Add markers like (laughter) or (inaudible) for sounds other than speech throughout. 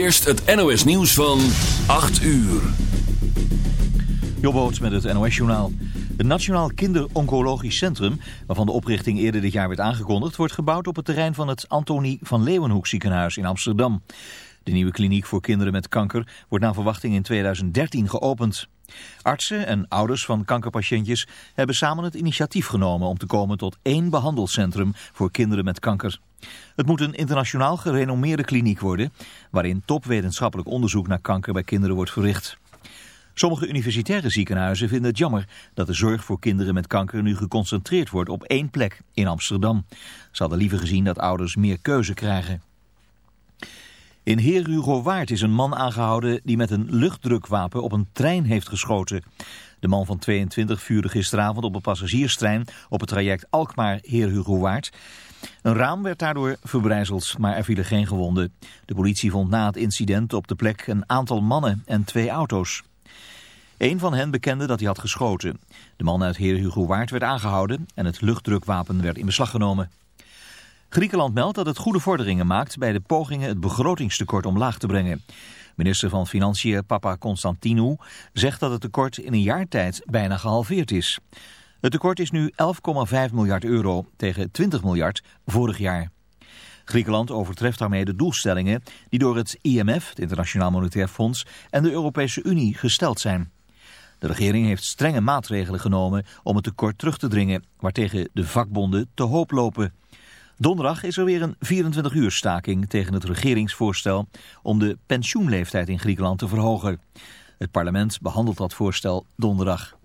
eerst het NOS nieuws van 8 uur. Jobboot met het NOS-journaal. Het Nationaal Kinderoncologisch Centrum, waarvan de oprichting eerder dit jaar werd aangekondigd, wordt gebouwd op het terrein van het Antonie van Leeuwenhoek ziekenhuis in Amsterdam. De nieuwe kliniek voor kinderen met kanker wordt naar verwachting in 2013 geopend. Artsen en ouders van kankerpatiëntjes hebben samen het initiatief genomen om te komen tot één behandelcentrum voor kinderen met kanker. Het moet een internationaal gerenommeerde kliniek worden, waarin topwetenschappelijk onderzoek naar kanker bij kinderen wordt verricht. Sommige universitaire ziekenhuizen vinden het jammer dat de zorg voor kinderen met kanker nu geconcentreerd wordt op één plek in Amsterdam. Ze hadden liever gezien dat ouders meer keuze krijgen. In Heer Hugo Waard is een man aangehouden die met een luchtdrukwapen op een trein heeft geschoten. De man van 22 vuurde gisteravond op een passagierstrein op het traject Alkmaar-Heer Hugo Waard. Een raam werd daardoor verbrijzeld, maar er vielen geen gewonden. De politie vond na het incident op de plek een aantal mannen en twee auto's. Een van hen bekende dat hij had geschoten. De man uit Heer Hugo Waard werd aangehouden en het luchtdrukwapen werd in beslag genomen. Griekenland meldt dat het goede vorderingen maakt bij de pogingen het begrotingstekort omlaag te brengen. Minister van Financiën Papa Constantinou zegt dat het tekort in een jaar tijd bijna gehalveerd is. Het tekort is nu 11,5 miljard euro tegen 20 miljard vorig jaar. Griekenland overtreft daarmee de doelstellingen die door het IMF, het Internationaal Monetair Fonds, en de Europese Unie gesteld zijn. De regering heeft strenge maatregelen genomen om het tekort terug te dringen, waartegen de vakbonden te hoop lopen. Donderdag is er weer een 24 uur staking tegen het regeringsvoorstel om de pensioenleeftijd in Griekenland te verhogen. Het parlement behandelt dat voorstel donderdag.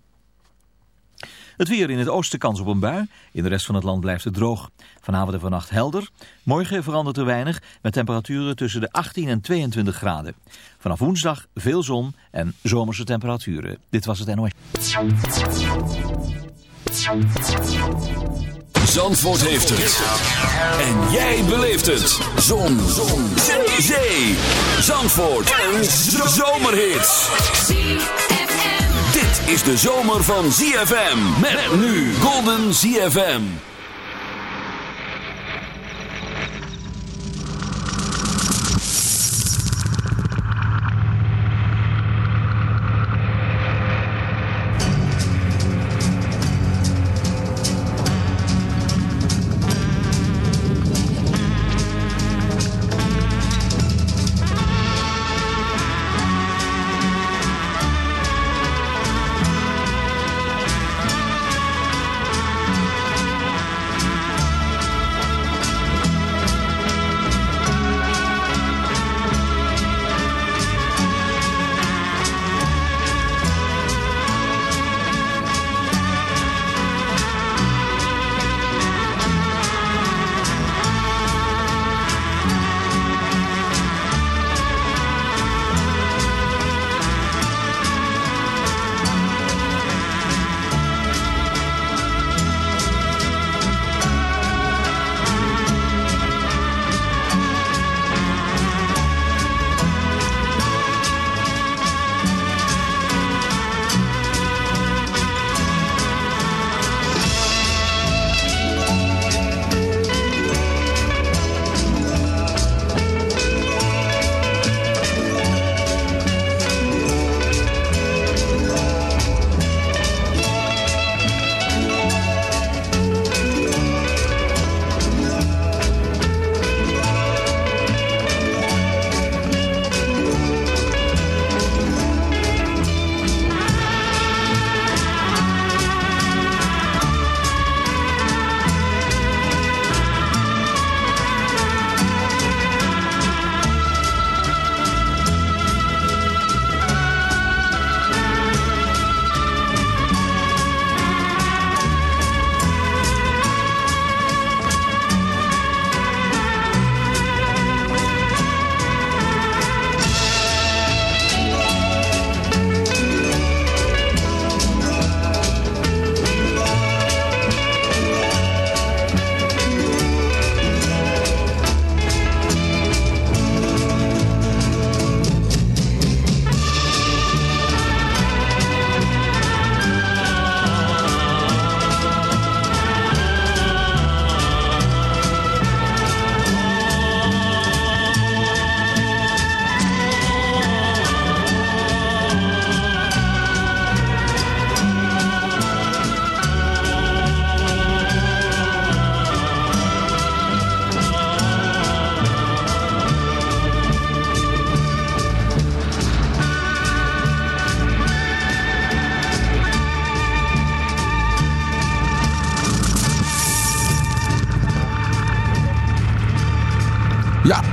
Het weer in het oosten kans op een bui. In de rest van het land blijft het droog. Vanavond en vannacht helder. Morgen verandert er weinig met temperaturen tussen de 18 en 22 graden. Vanaf woensdag veel zon en zomerse temperaturen. Dit was het NOS. Zandvoort heeft het. En jij beleeft het. Zon. Zon. Zee. Zandvoort. Een zomerhit. Is de zomer van ZFM. Met nu Golden ZFM.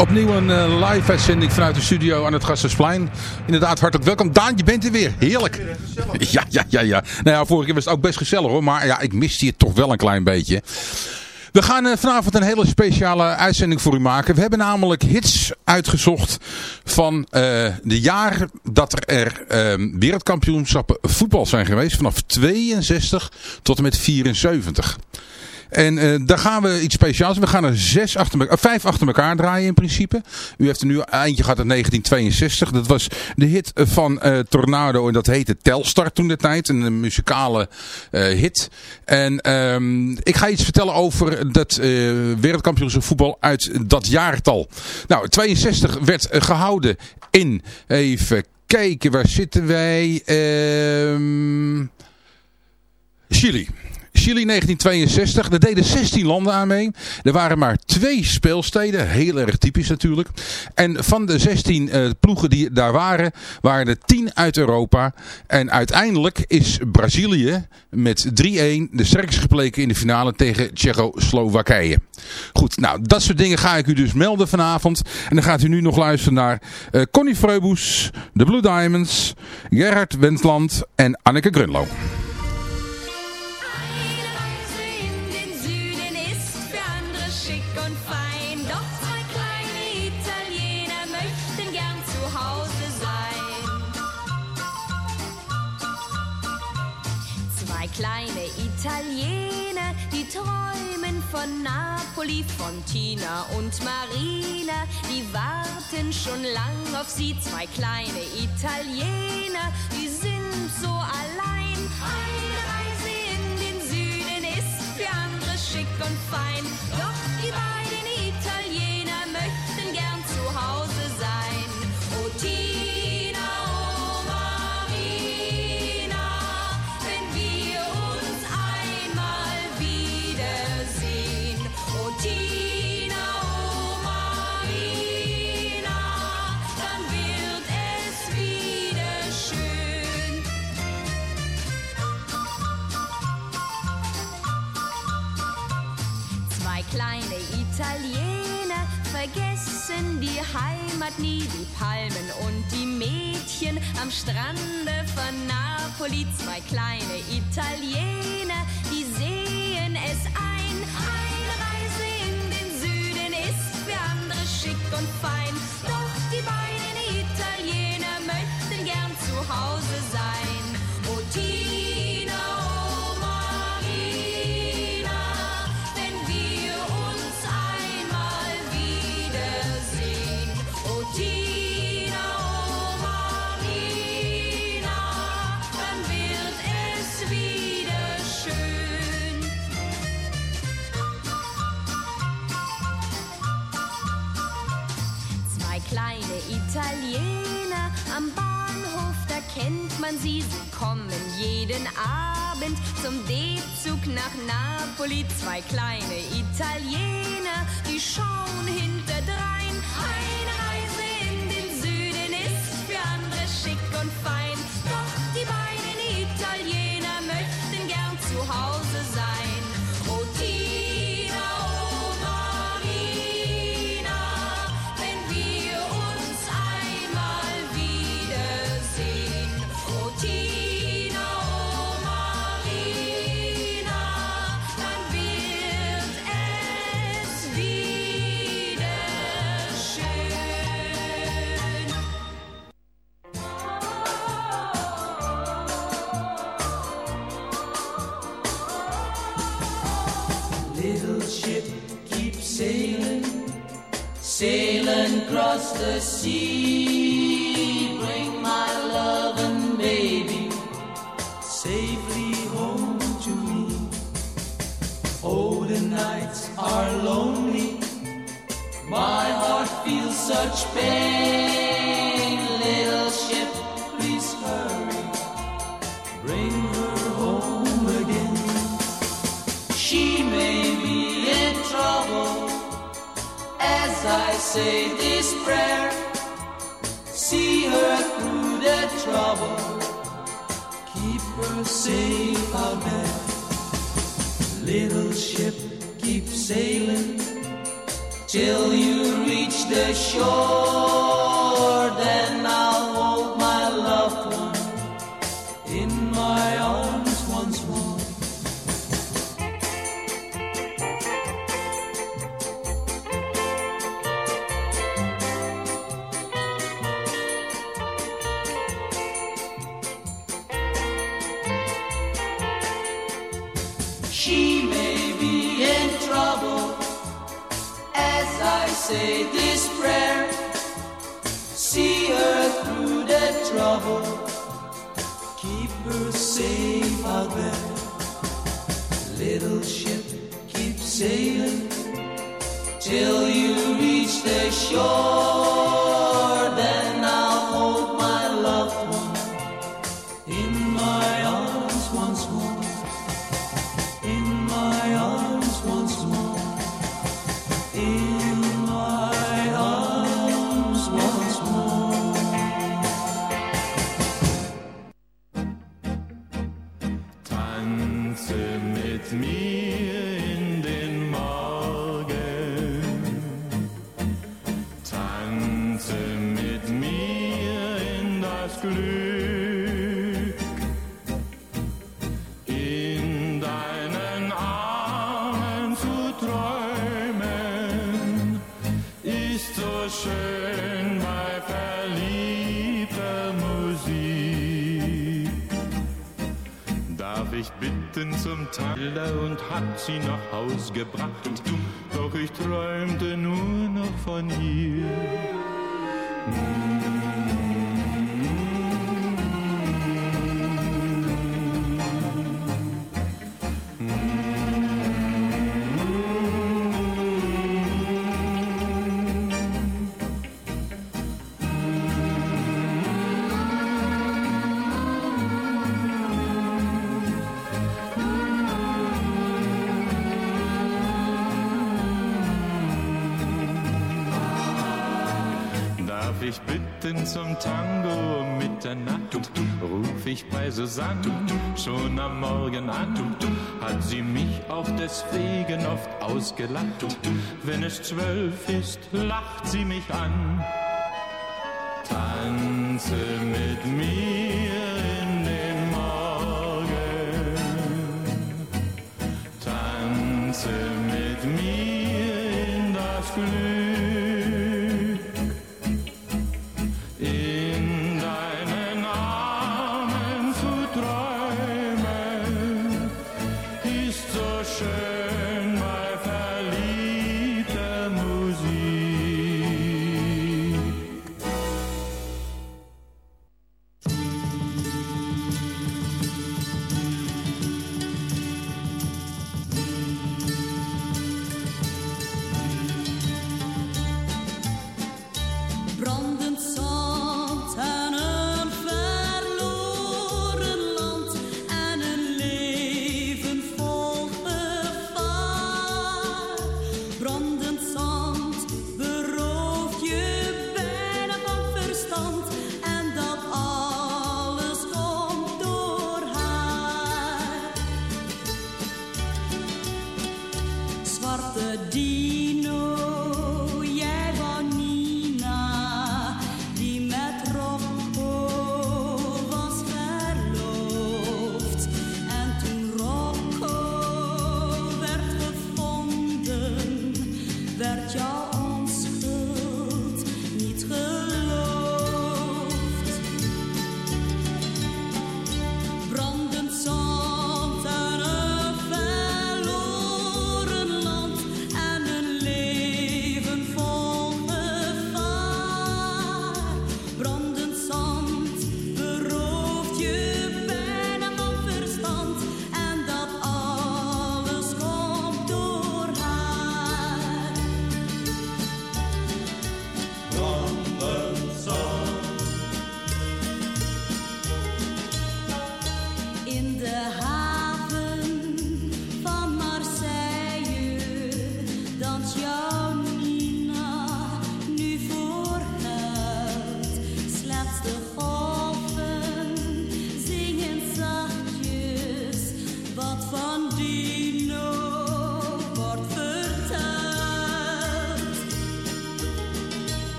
Opnieuw een uh, live uitzending vanuit de studio aan het Gassersplein. Inderdaad, hartelijk welkom. Daan, je bent er weer. Heerlijk. (laughs) Ja, ja, ja, ja. Nou ja, vorige keer was het ook best gezellig hoor. Maar ja, ik miste je toch wel een klein beetje. We gaan uh, vanavond een hele speciale uitzending voor u maken. We hebben namelijk hits uitgezocht van uh, de jaar dat er uh, wereldkampioenschappen voetbal zijn geweest. Vanaf 62 tot en met 74. En uh, daar gaan we iets speciaals. We gaan er zes achter elkaar, vijf achter elkaar draaien in principe. U heeft er nu eindje gehad in 1962. Dat was de hit van uh, Tornado en dat heette Telstar toen de tijd. Een muzikale hit. En um, ik ga iets vertellen over dat wereldkampioenschap voetbal uit dat jaartal. Nou, 62 werd gehouden in, even kijken, waar zitten wij? Um, Chili. Chili 1962. Daar deden 16 landen aan mee. Er waren maar twee speelsteden. Heel erg typisch natuurlijk. En van de 16 uh, ploegen die daar waren, waren er 10 uit Europa. En uiteindelijk is Brazilië met 3-1 de sterkste gebleken in de finale tegen Tsjechoslowakije. Goed, nou dat soort dingen ga ik u dus melden vanavond. En dan gaat u nu nog luisteren naar uh, Connie Freubus, de Blue Diamonds, Gerhard Wendland en Anneke Grunlo. Napoli, von Tina und Marina, die warten schon lang auf sie, zwei kleine Italiener, die sind so allein. Eine Reise in den Süden ist für andere schick und fein, am Strande von Napoli. Zwei kleine Italiener, Napoli. Zwei kleine Italiener, the sea. Stelle und hat sie nach Haus gebracht. Doch ich träumte nur noch von ihr. Tango Mitternacht ruf ich bei Susanne schon am Morgen an. Hat sie mich auch deswegen oft ausgelacht. Wenn es zwölf ist, lacht sie mich an. Tanze mit mir in den Morgen. Tanze mit mir in das Glück.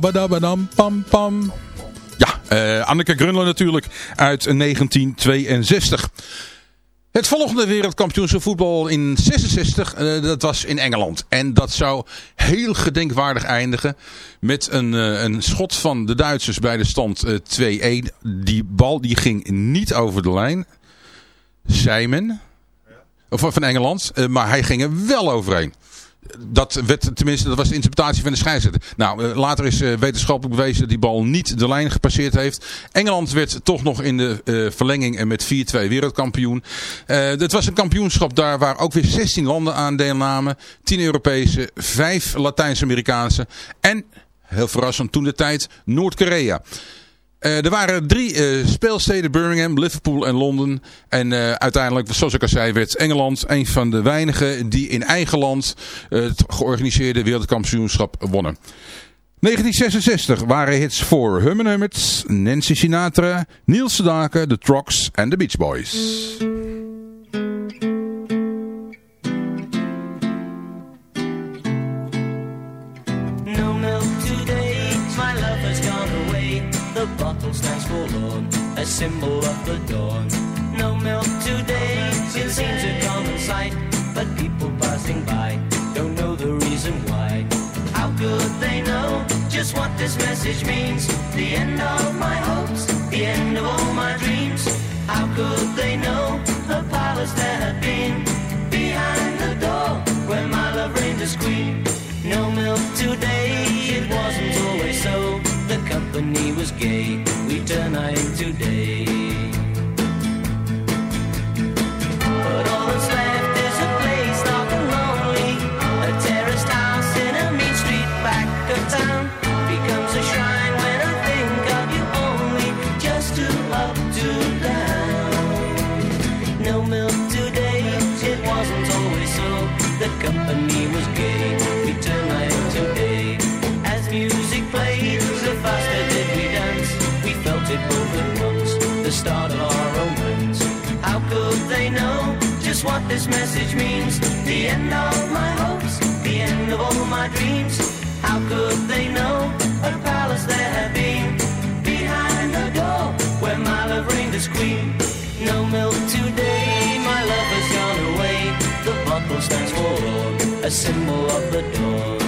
Tabadabadam pam pam. Ja, uh, Anneke Grunlo natuurlijk uit 1962. Het volgende wereldkampioenschap voetbal in 66, uh, dat was in Engeland. En dat zou heel gedenkwaardig eindigen met een, uh, een schot van de Duitsers bij de stand 2-1. Die bal die ging niet over de lijn. Simon, of van Engeland, maar hij ging er wel overheen dat werd tenminste, dat was de interpretatie van de scheidsrechter. Nou, uh, later is uh, wetenschappelijk bewezen dat die bal niet de lijn gepasseerd heeft. Engeland werd toch nog in de uh, verlenging en met 4-2 wereldkampioen. het was een kampioenschap daar waar ook weer 16 landen aan deelnamen. 10 Europese, 5 Latijns-Amerikaanse en, heel verrassend toen de tijd, Noord-Korea. Uh, er waren drie uh, speelsteden, Birmingham, Liverpool en Londen. En uh, uiteindelijk, zoals ik al zei, werd Engeland een van de weinigen die in eigen land het georganiseerde wereldkampioenschap wonnen. 1966 waren hits voor Herman Hummets, Nancy Sinatra, Niels Sedaka, The Trox en The Beach Boys. A symbol of the dawn. No milk today, it seems a common sight, but people passing by don't know the reason why. How could they know just what this message means? The end of my hopes, the end of all my dreams. How could they know the palace there had been behind the door where my love reigned as queen? No milk today, it wasn't always so company was gay, we turn night into day. But all that's left. Start of our. How could they know just what this message means? The end of my hopes, the end of all my dreams. How could they know what a palace there had been behind the door where my love reigned as queen? No milk today, my love has gone away. The bottle stands for a symbol of the dawn.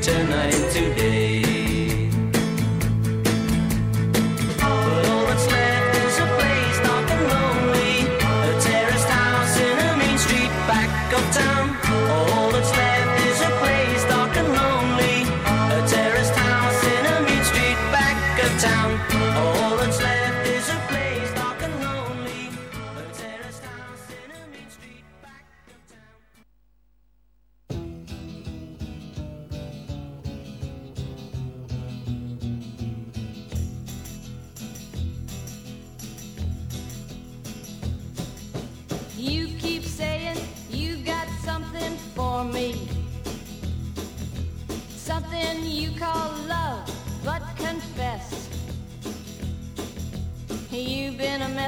tonight today.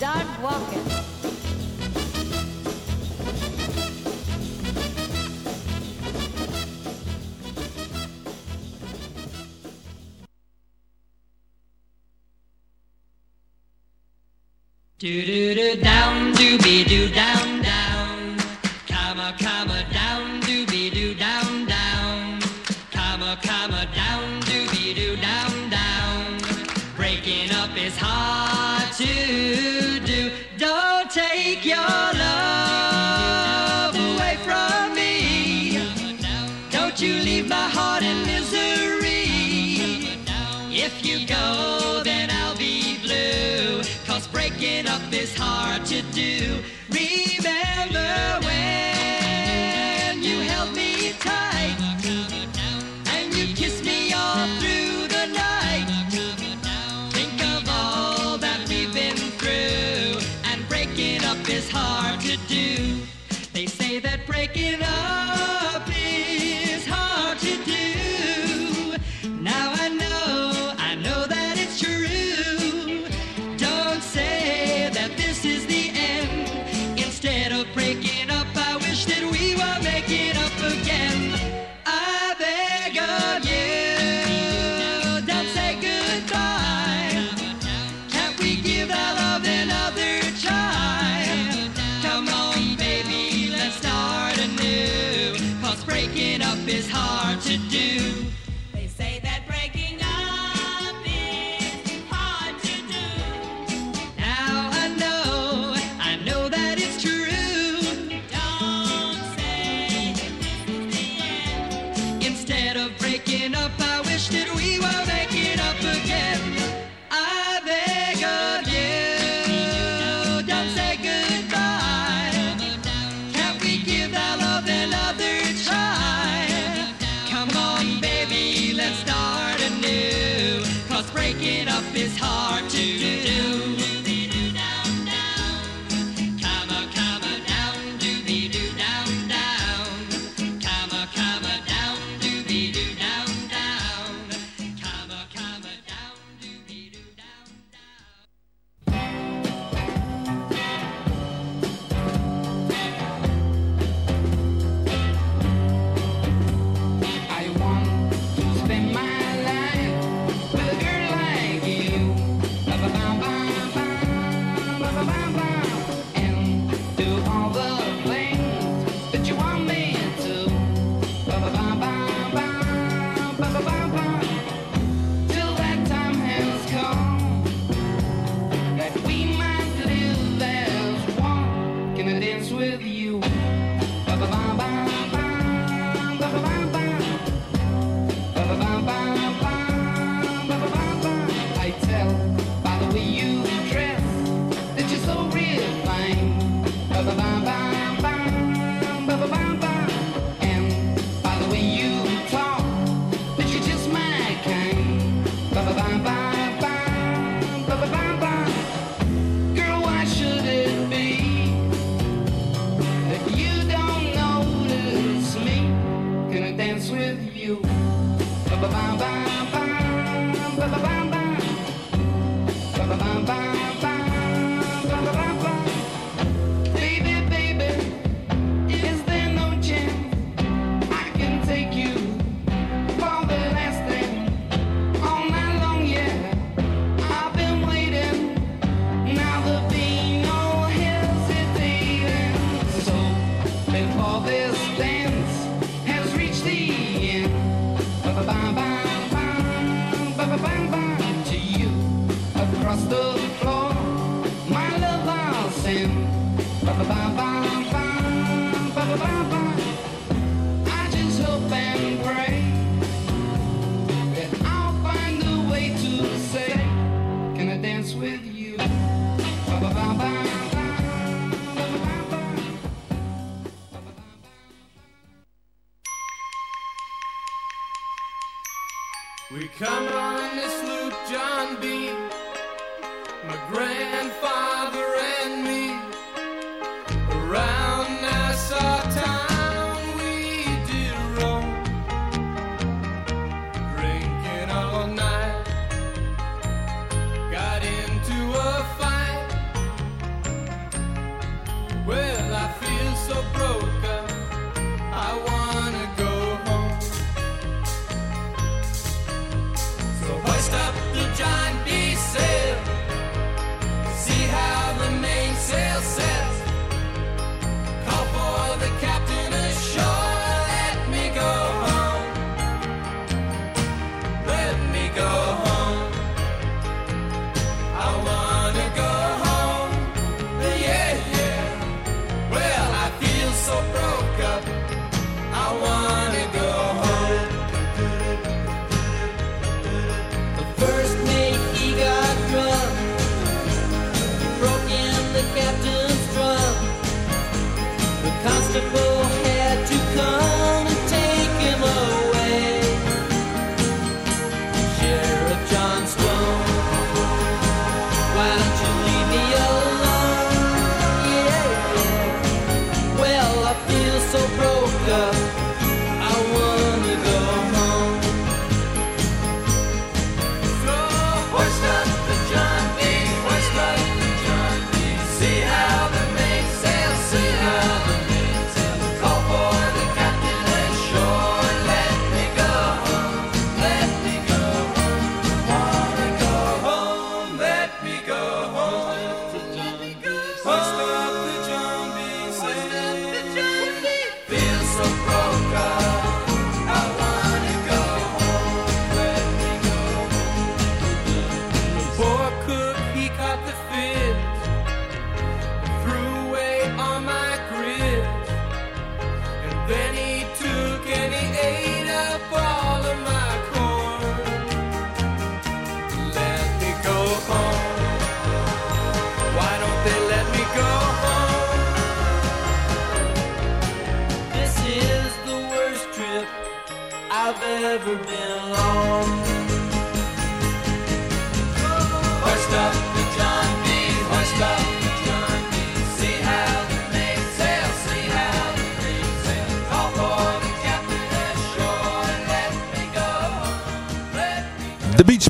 Start walking. Do do do down doobie doo down down. Is hard to do. guitar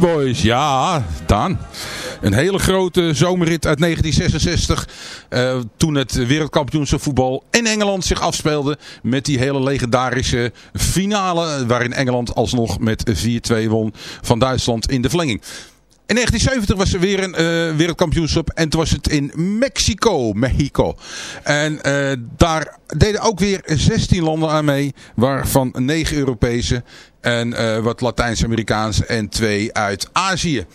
Boys, ja, Daan. Een hele grote zomerrit uit 1966. eh, toen het wereldkampioenschap voetbal in Engeland zich afspeelde. Met die hele legendarische finale. Waarin Engeland alsnog met 4-2 won van Duitsland in de verlenging. In 1970 was er weer een eh, wereldkampioenschap. En toen was het in Mexico. Mexico. En eh, daar deden ook weer 16 landen aan mee. Waarvan 9 Europese. En eh, wat Latijns-Amerikaans. En 2 uit Azië.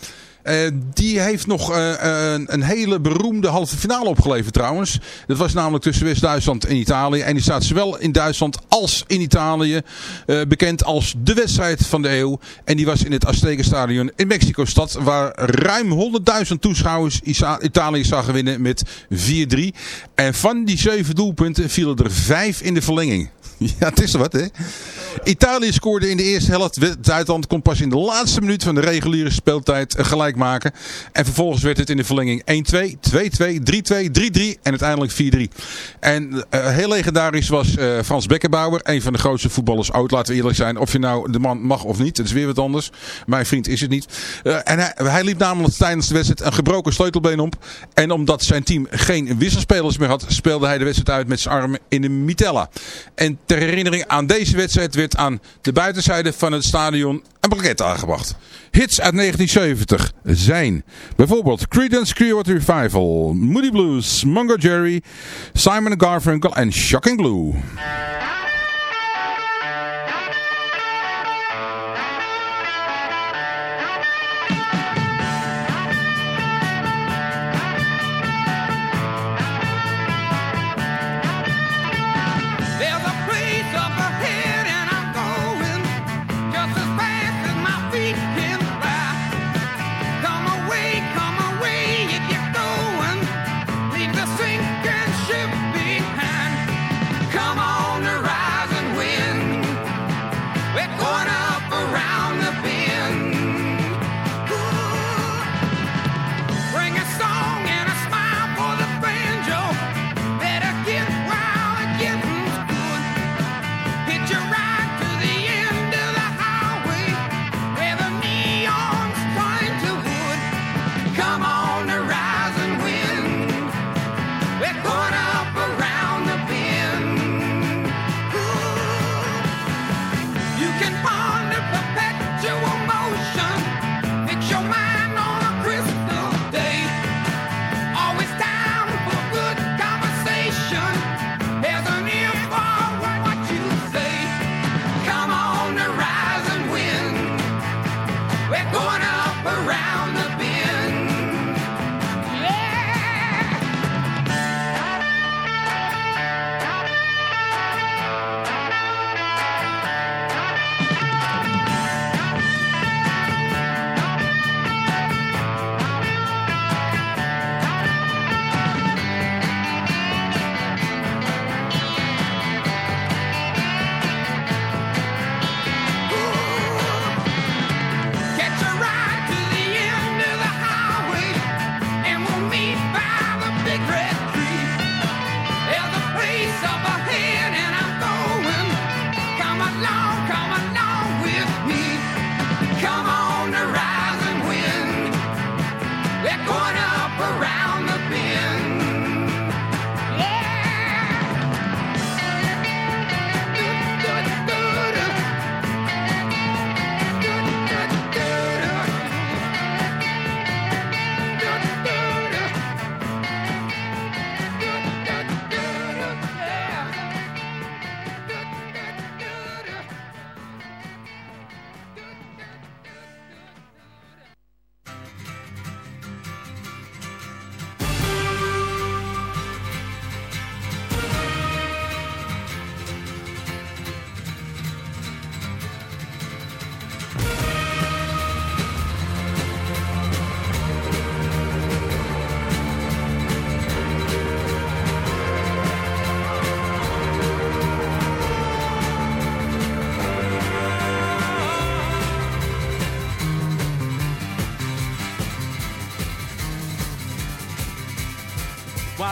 Eh, die heeft nog eh, een, een hele beroemde halve finale opgeleverd trouwens. Dat was namelijk tussen West-Duitsland en Italië. En die staat zowel in Duitsland als in Italië eh, bekend als de wedstrijd van de eeuw. En die was in het Aztekenstadion in Mexico-stad. Waar ruim 100.000 toeschouwers Italië zagen winnen met 4-3. En van die zeven doelpunten vielen er vijf in de verlenging. (laughs) Ja, het is wat hè. Italië scoorde in de eerste helft. Duitsland kon pas in de laatste minuut van de reguliere speeltijd eh, maken. En vervolgens werd het in de verlenging 1-2, 2-2, 3-2, 3-3 en uiteindelijk 4-3. En eh, heel legendarisch was eh, Frans Beckenbauer. Een van de grootste voetballers oud, laten we eerlijk zijn. Of je nou de man mag of niet, dat is weer wat anders. Mijn vriend is het niet. Eh, en hij, hij liep namelijk tijdens de wedstrijd een gebroken sleutelbeen op. En omdat zijn team geen wisselspelers meer had, speelde hij de wedstrijd uit met zijn arm in de mitella. En ter herinnering aan deze wedstrijd werd aan de buitenzijde van het stadion een plaquette aangebracht. Hits uit 1970 zijn bijvoorbeeld Creedence Clearwater Revival, Moody Blues, Mungo Jerry, Simon Garfunkel en Shocking Blue.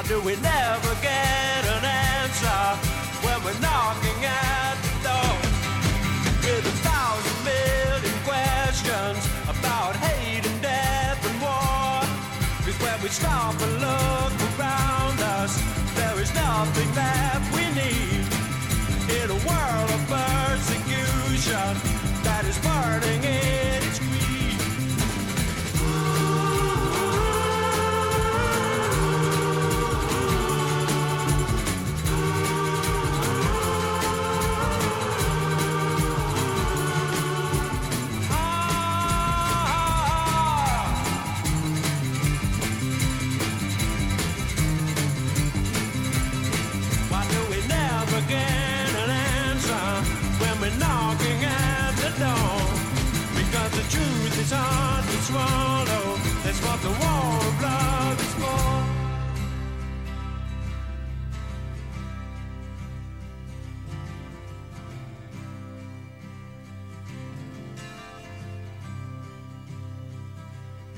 doing swallow. That's what the war of love is for.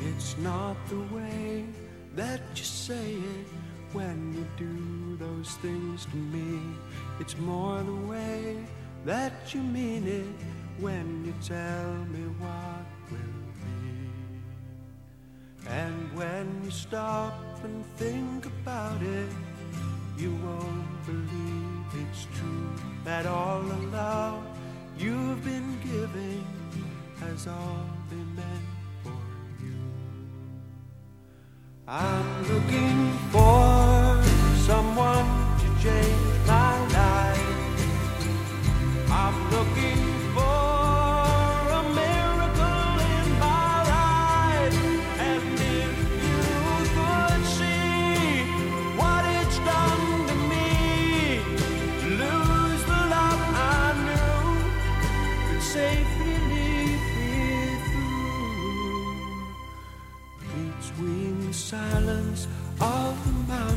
It's not the way that you say it when you do those things to me. It's more the way that you mean it when you tell me what will. And when you stop and think about it, you won't believe it's true that all the love you've been giving has all been meant for you. I'm looking for someone to change my life. I'm looking for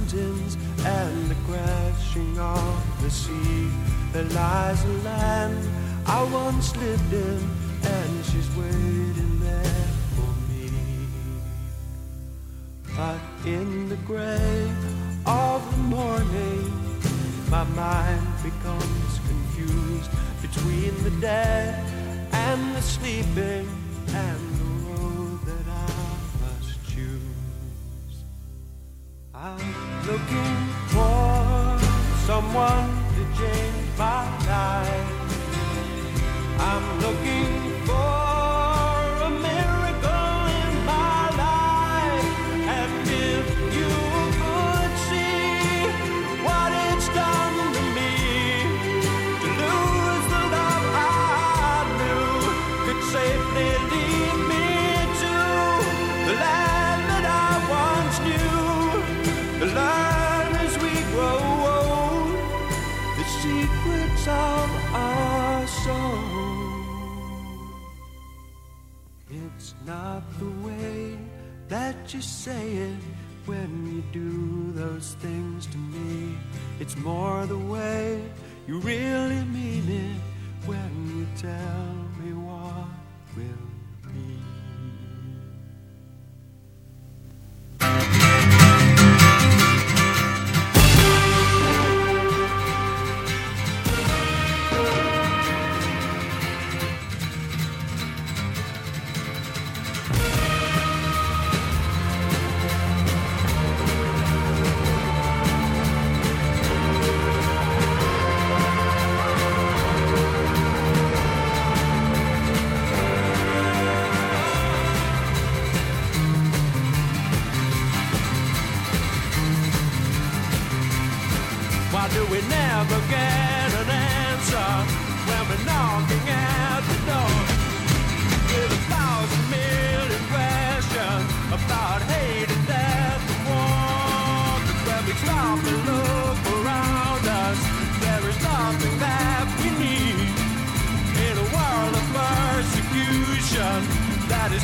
mountains and the crashing of the sea. There lies a land I once lived in, and she's waiting there for me. But in the gray of the morning, my mind becomes confused between the dead and the sleeping and looking for someone to change my life. I'm looking you say it when you do those things to me. It's more the way you really mean it when you tell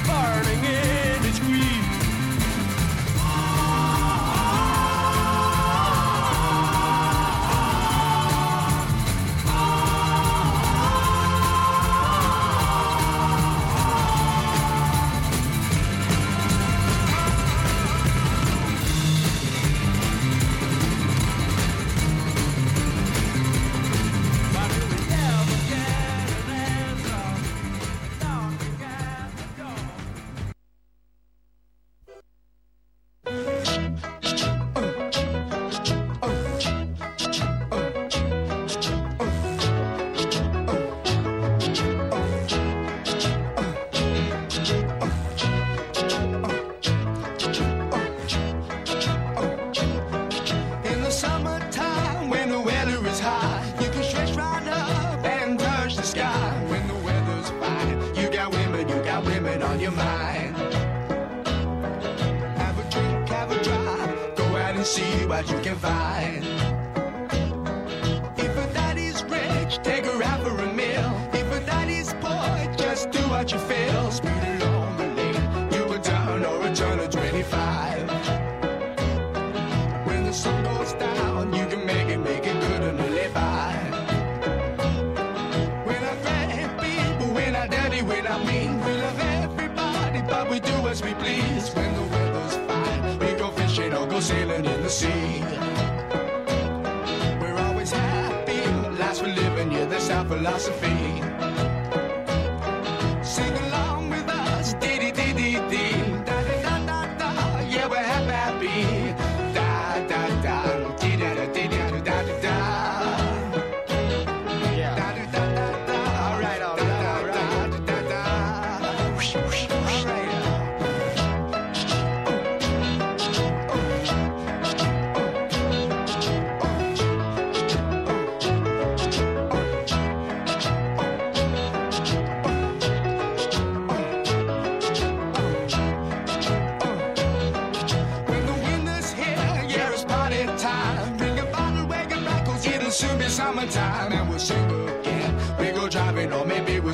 bar. this our philosophy.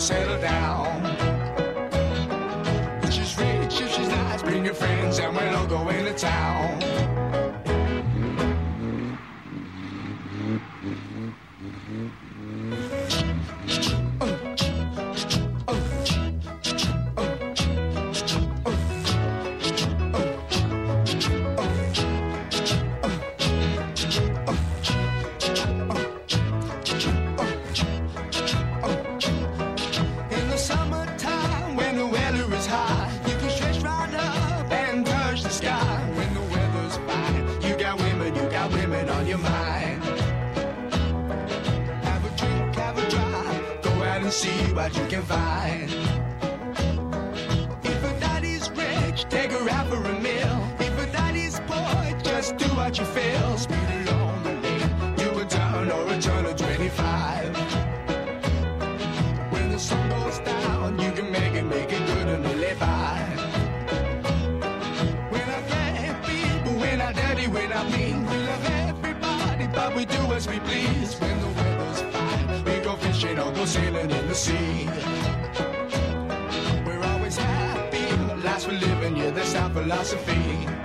settle down. as we please. When the weather's fine, we go fishing or go sailing in the sea. We're always happy, last we're living, yeah, that's our philosophy.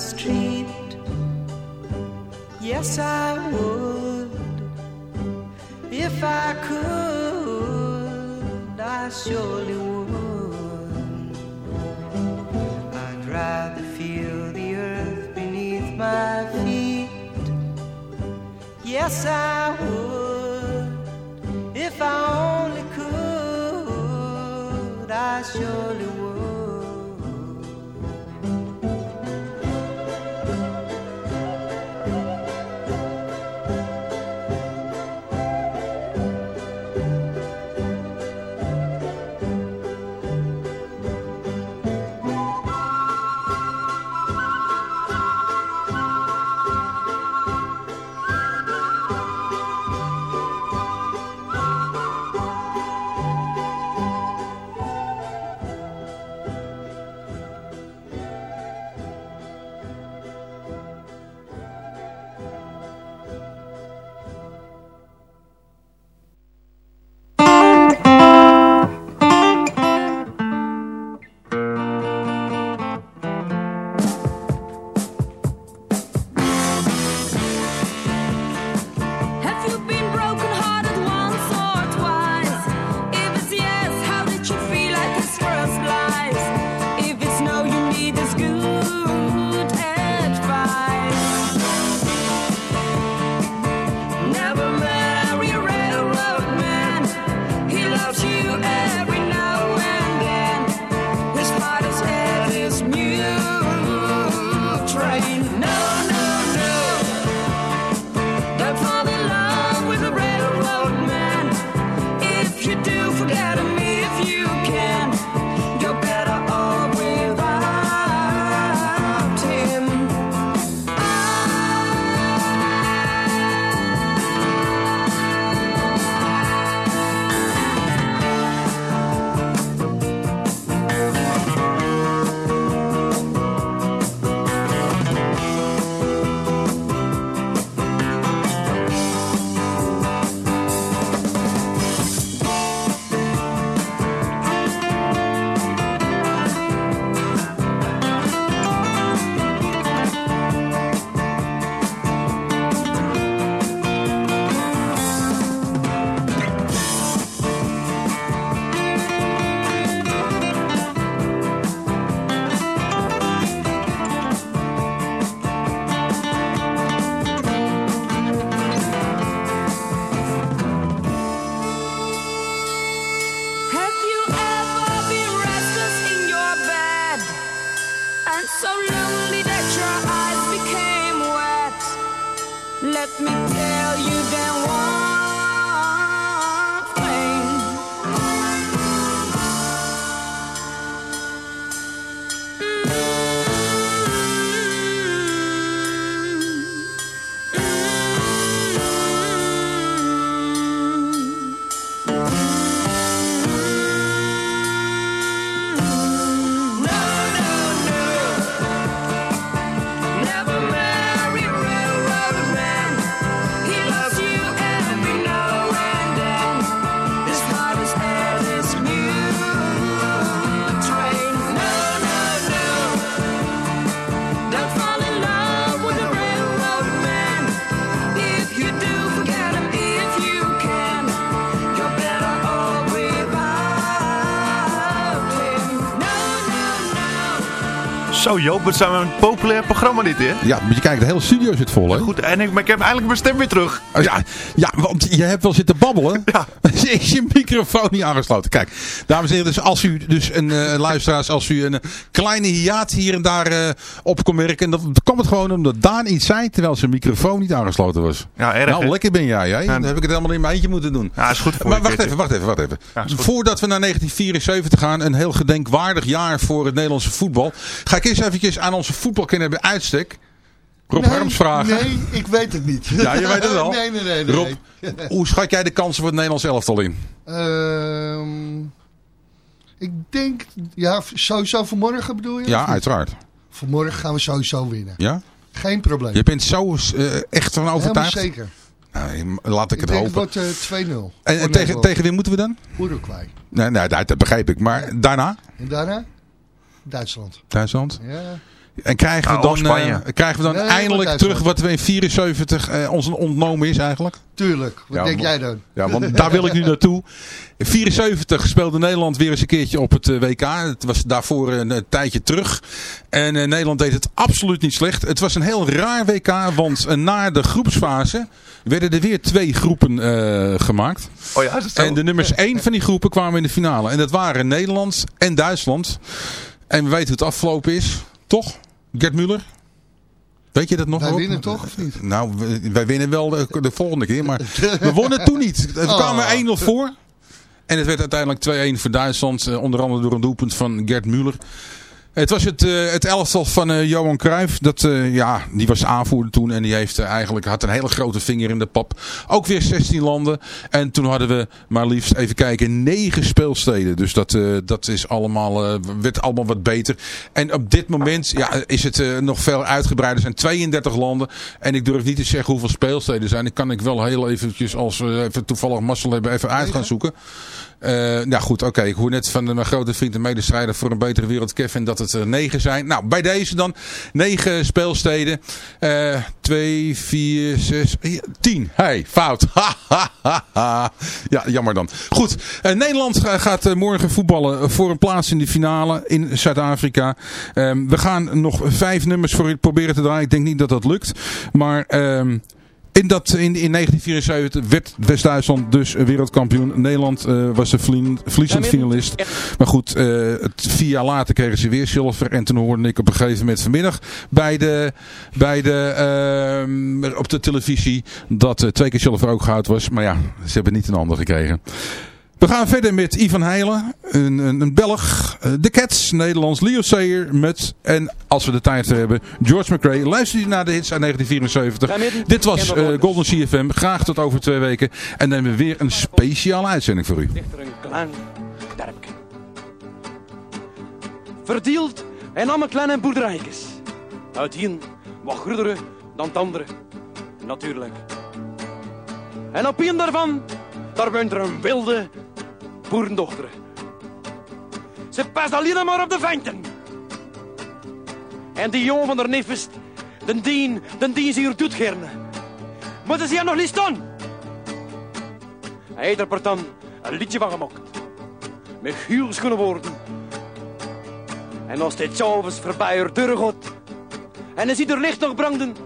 street. Yes, I would. Zo Joop, het zijn een populair programma dit, hè? Ja, moet je kijken, de hele studio zit vol, hè? Goed, en ik, maar ik heb eindelijk mijn stem weer terug. Oh, Ja, ja, want je hebt wel zitten babbelen. (laughs) Ja. (laughs) Is je microfoon niet aangesloten? Kijk, dames en heren, dus als u dus een eh, luisteraars, als u een eh, kleine hiaat hier en daar eh, op kon merken, dan kwam het gewoon omdat Daan iets zei terwijl zijn microfoon niet aangesloten was. Ja, erg, Nou, hè? lekker ben jij? Ja. Dan heb ik het helemaal in mijn eentje moeten doen. Ja, is goed voor Maar wacht even, wacht even, wacht even. Ja. Voordat we naar 1974 gaan, een heel gedenkwaardig jaar voor het Nederlandse voetbal, ga ik eerst eventjes aan onze voetbalkenner bij uitstek, Rob Harms, vragen. Nee, ik weet het niet. Ja, je weet het wel. (laughs) nee, nee, nee. nee. Rob, hoe schat jij de kansen voor het Nederlands elftal in? Ehm, ik denk, ja, sowieso vanmorgen bedoel je? Ja, uiteraard. Vanmorgen gaan we sowieso winnen. Ja? Geen probleem. Je bent zo eh, echt van Helemaal overtuigd? zeker. Nou, laat ik Ik het denk hopen. het wordt eh, 2-0. en tegen, tegen wie moeten we dan? Uruguay. Nee, nee dat, dat begrijp ik. Maar daarna? En daarna? Duitsland. Duitsland? Ja. En krijgen we Ah, dan, eh, krijgen we dan Nee, eindelijk terug wat we in 74 eh, ons ontnomen is eigenlijk? Tuurlijk. Wat Ja, denk jij dan? Ja, want (laughs) daar wil ik nu naartoe. In 74 speelde Nederland weer eens een keertje op het eh, WK. Het was daarvoor een, een tijdje terug. En eh, Nederland deed het absoluut niet slecht. Het was een heel raar WK, want na de groepsfase werden er weer twee groepen eh, gemaakt. Oh ja? En de nummers (laughs) 1 van die groepen kwamen in de finale. En dat waren Nederland en Duitsland. En we weten hoe het afgelopen is. Toch? Gert Muller? Weet je dat nog? Wij winnen toch, of niet? Nou, wij winnen wel de, de volgende keer. Maar we wonnen toen niet. (laughs) We Oh. kwamen 1-0 voor. En het werd uiteindelijk 2-1 voor Duitsland. eh, onder andere door een doelpunt van Gert Muller. Het was het, eh, het elftal van eh, Johan Cruijff. Dat, eh, ja, die was aanvoerder toen. En die heeft eigenlijk had een hele grote vinger in de pap. Ook weer 16 landen. En toen hadden we maar liefst, even kijken, 9 speelsteden. Dus dat, dat is allemaal, werd allemaal wat beter. En op dit moment ja, is het nog veel uitgebreider. Er zijn 32 landen. En ik durf niet te zeggen hoeveel speelsteden er zijn. Die kan ik wel heel eventjes, als we even toevallig mazzel hebben, even uit gaan zoeken. Nou goed, oké. Ik hoor net van mijn grote vriend en medestrijder voor een betere wereld, Kevin, dat het er negen zijn. Nou, bij deze dan negen speelsteden. Eh twee, vier, zes, ja, tien. Hey, fout. (laughs) Ja, jammer dan. Goed, eh, Nederland ga- gaat eh, morgen voetballen voor een plaats in de finale in Zuid-Afrika. Ehm, we gaan nog vijf nummers voor u proberen te draaien. Ik denk niet dat dat lukt. Maar... ehm, in, dat, in, in 1974 werd West-Duitsland dus wereldkampioen. Nederland eh, was de verliezend finalist. Maar goed, eh, het, vier jaar later kregen ze weer zilver. En toen hoorde ik op een gegeven moment vanmiddag bij de, bij de, ehm, op de televisie dat eh, twee keer zilver ook goud was. Maar ja, ze hebben niet een ander gekregen. We gaan verder met Ivan Heilen, een, een, een Belg, eh, de Cats, Nederlands, Leo Sayer met, en als we de tijd hebben, George McRae. Luister je naar de hits uit 1974. Dit was eh, Golden CFM. Graag tot over twee weken. En dan hebben we weer een speciale uitzending voor u. Verdeeld en allemaal kleine boerderijtjes. Uiteen wat grotere dan het andere. Natuurlijk. En op een daarvan, daar woont er een wilde boerendochter. Ze past alleen maar op de venten. En die jongen van neef is, den dien, den dien ze hier doet gerne. Maar ze zien nog niet staan. Hij heeft er dan een liedje van gemaakt. Met gielschoenen woorden. En als dit s'avonds voorbij haar deur gaat. En hij ziet er licht nog branden.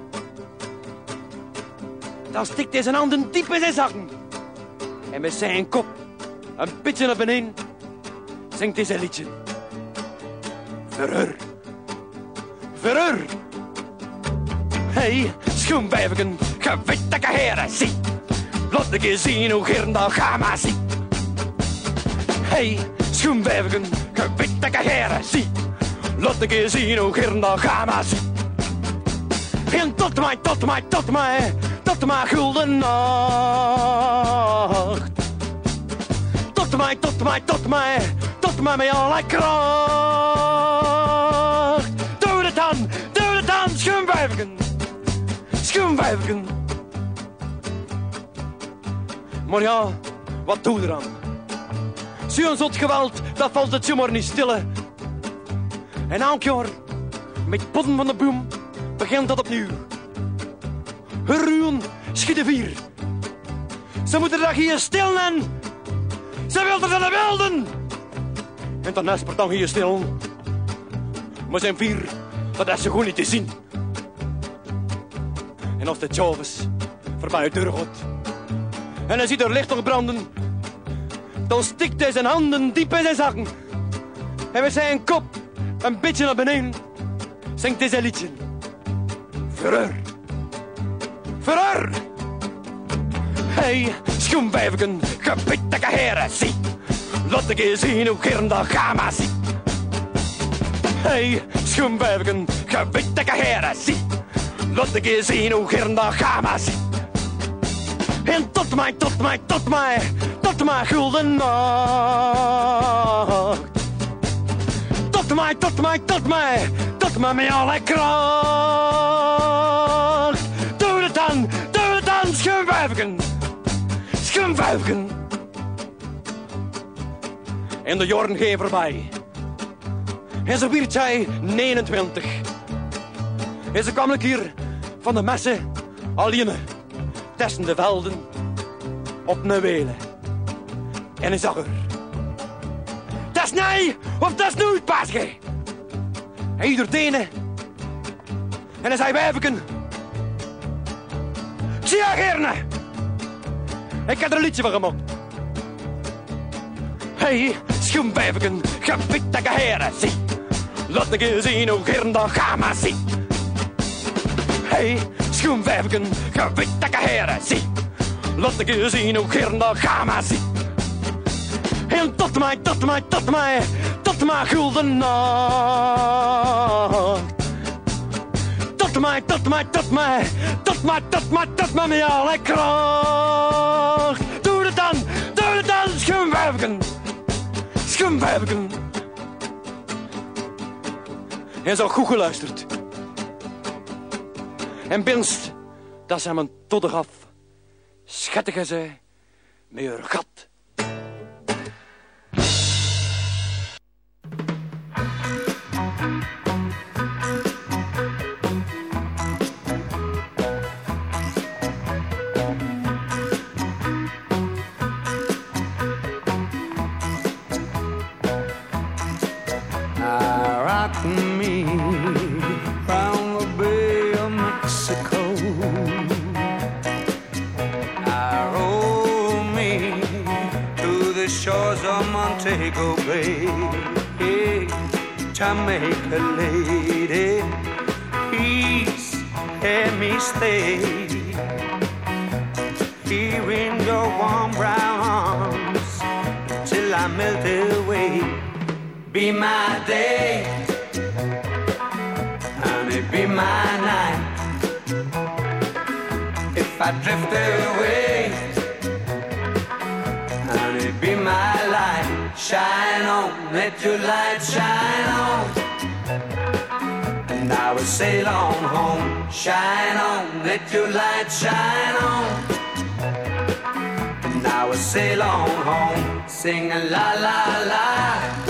Dan stikt hij zijn handen diep in zijn zakken. En met zijn kop een beetje naar beneden. Zingt zijn liedje. Verheur. Verheur. Hey, schoenwijvigen, gewitte heren, zie. Laat ik zien hoe Gerndal ga maar zie. Hey, schoenwijvigen, gewitte heren, zie. Laat ik zien hoe Gerndal ga maar zie. En tot mij, tot mij, tot mij, tot mij gulden nacht. Tot mij, tot mij, tot mij, tot mij met alle kracht. Doe het dan, doe het dan, schoenwijvigen. Schoenwijvigen. Maar ja, wat doe je eraan? Zo'n zot geweld, dat valt het zomaar niet stille. En elk jaar, met potten van de boom, begint dat opnieuw. Ruwen schieten vier. Ze moeten dat hier stil en ze wilden naar de wilden. En dan is dan hier stil. Maar zijn vier, dat is ze gewoon niet te zien. En als de Chavis voorbij de deur gaat en hij ziet er licht nog branden, dan stikt hij zijn handen diep in zijn zakken. En met zijn kop een beetje naar beneden zingt hij zijn liedje. Verheur. Verheur. Hey, schoenwijvigen, gebitte heren, zie. Laat ik eens zien hoe Gerndal Gama zie. Hey, schoenwijvigen, gebitte heren, zie. Laat ik eens zien hoe Gerndal Gama zie. En tot mij, tot mij, tot mij, tot mij gulden nacht. Tot mij, tot mij, tot mij, tot mij met alle kracht. Doe het dan, doe het dan, Schoenwijvigen. En de jaren gaan voorbij. En werd zij 29. En ze kwam ik hier van de messen alleen tussen de velden op een welen. En hij zag er. Dat is nee of dat is nooit, paasje. Hij ieder. En hij zei wijfken. Ik zie haar gerne. Ik heb er een liedje van gemaakt. Hey, schoenwijfken, gebitte heren, zie. Laat ik eens zien hoe gern dat ga maar zie. Hey, schoenwijfken, gebitte heren, zie. Laat ik eens zien hoe gern dat ga maar zie. En tot mij, tot mij, tot mij, tot mij gulden nacht. Tot mij, tot mij, tot mij, tot mij, tot mij, tot mij met alle kracht. Doe het dan, doe het dan, schoenwijfken. Schoenwijfken. En zo goed geluisterd. En binst, dat ze hem een todder gaf. Schattige ze, haar gat. Sail on home, shine on, let your light shine on. I will sail on home, sing a la la la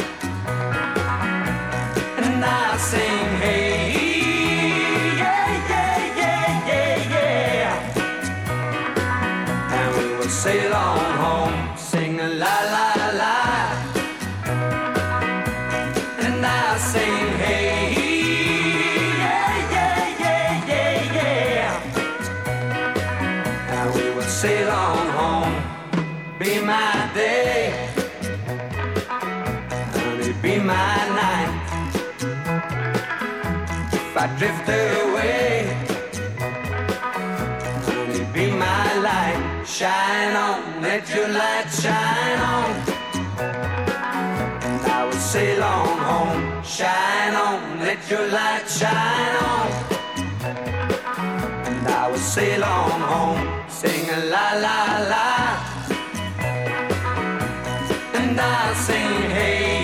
light shine on. And I will sail on home, shine on, let your light shine on. And I will sail on home, sing a la la la. And I'll sing, hey,